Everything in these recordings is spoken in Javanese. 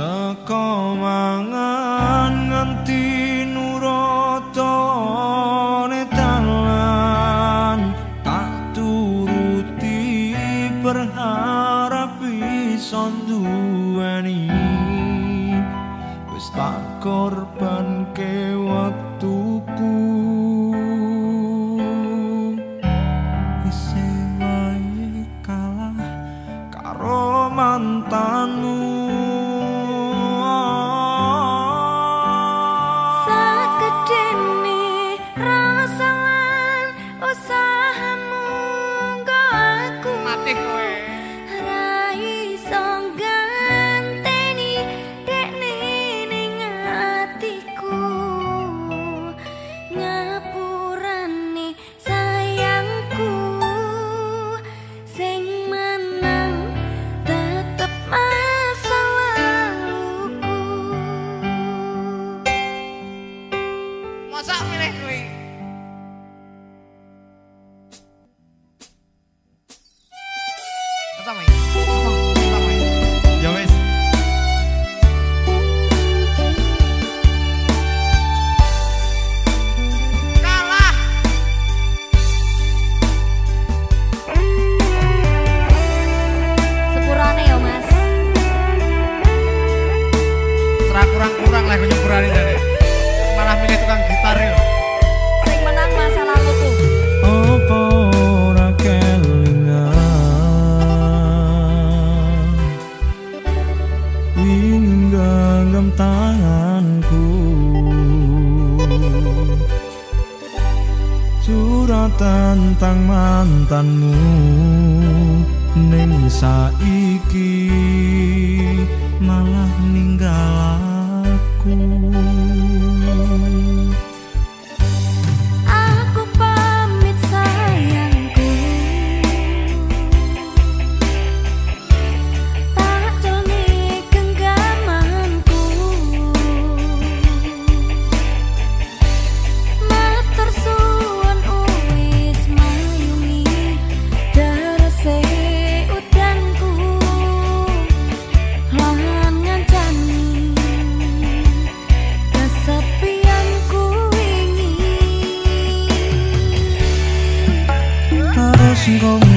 Sekomangan nganti usahamu nggo aku. Mati kowe. tentang mantanmu Neng saiki malah ninggal aku. 星空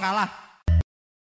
kalah.